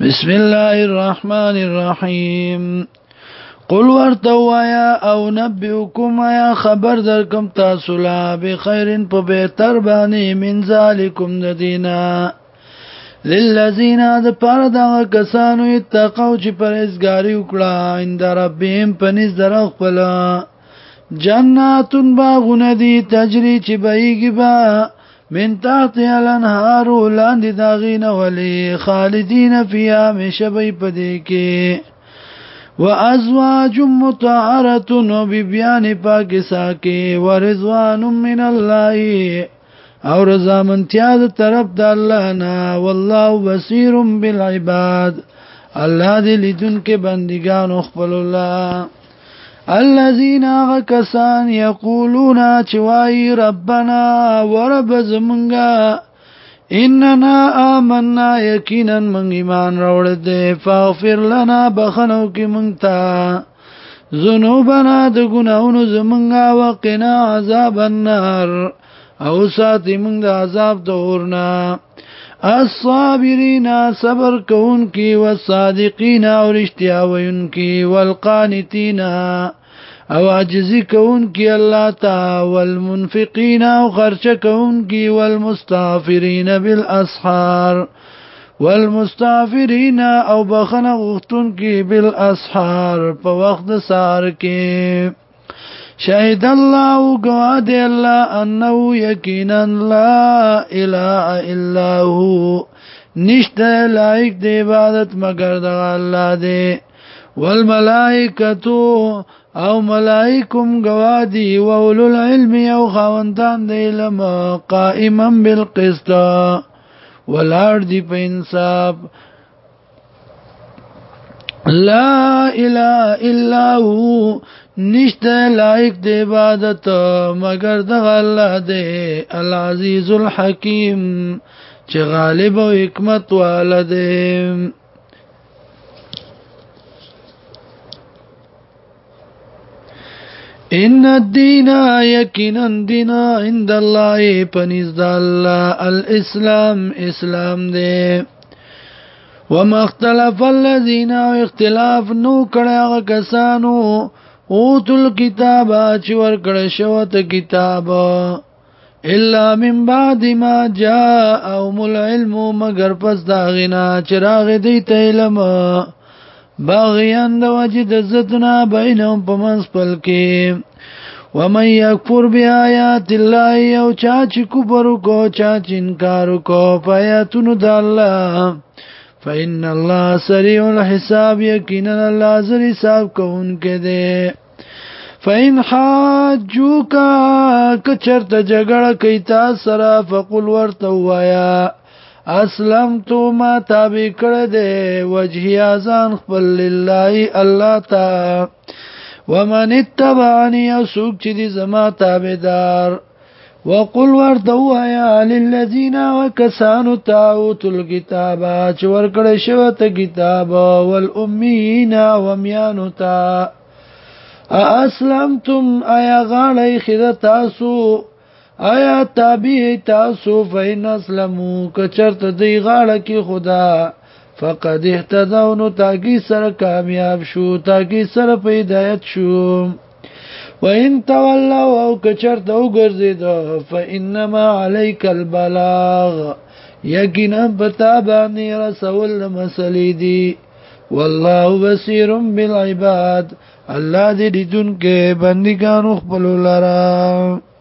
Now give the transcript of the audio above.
بسم الله الرحمن الرحیم قل ورته وایا او نبئکم یا خبر درکم تاسو لا بخیرن په بهتر باندې من ذالکم ندینا للذین د پاره دا کسانو اتقوا چې پرهیزګاری وکړه ان دربهم پنځ درو خپل جناتون باغونه دي تجری چې بهیږي با من تحت الانهار لاندې داغین ولی خالدین فیها مشبی پدې کې وازواج متعره ببیان پاکسا کې ورضوان من الله او رضا منتیا د طرف د الله نه والله بصیر بالعباد الله دې لیدونکو بندگانو خپل الله الذين غكسان يقولون چوای ربنا ورب زمونگا اننا آمنا یقینا من ایمان راوړ دې فاغفر لنا بخنو کې مونتا ذنوبنا د ګناونو زمونږه وقنا عذاب النار او ساتي مونږ د عذاب دورنا الصابرین صبر کون کی والصادقین او رشتیا وین کی والقانتین او عجزی کون کی الله تا والمنفقین او خرچ کون کی والمستغفرین بالاسحار والمستغفرین او بخنه غختون کی بالاسحار په وخت سار کې شهد الله قواد الله انه یقینا لا اله الا هو نشته لایق د عبادت مگر د الله دی والملائکتو او ملائکم گوادی و اولو العلم او خواندان دی لما قائما بالقسطا ولار دی په انصاب لا اله الا هو نشته لایق د عبادت مگر د الله دی العزیز الحکیم چې غالب او حکمت والده ان الدين يقينا دين عند الله پنځ د الله الاسلام اسلام دی وما اختلف الذين اختلاف نو کړه کسانو او تل کتاب چې ورکړ شو ته کتاب الا من بعد ما جاء او العلم مگر پس دا غنا چراغ دی ته علم باغیان د وجد عزتنا بینهم پمنس پلکی ومن یکفر بی آیات اللہ او چاچی کبرو کو چاچی انکارو کو پایاتونو دا اللہ فإن الله سريع الحساب يقينا الله زر حساب کوونکې دی فإن حاجوك کچرت جګړه کوي تاسو سره فقل ورته وایا اسلم تو ما تابع کړه دې وجهي ازان خپل لله الله تا ومن اتبعني اسوک چې دې زما تابعدار وقل وردو آیا للذین وکسانو تاوت الكتاب چه ورکڑ شوت کتاب والامین ومیانو تا اسلمتم آیا غاڑی خدا تاسو آیا تابع تاسو فین اسلمو کچرت دی غاڑه کی خدا فقد احتدونو تاکی سر کامیاب شو تاکی سر پیدایت شو وان تولوا او کچر دو ګرځید فانما عليك البلاغ یقینا بتا باندې رسول مسلې دي والله بصير بالعباد الله دې دونکو بندګانو خپل لرا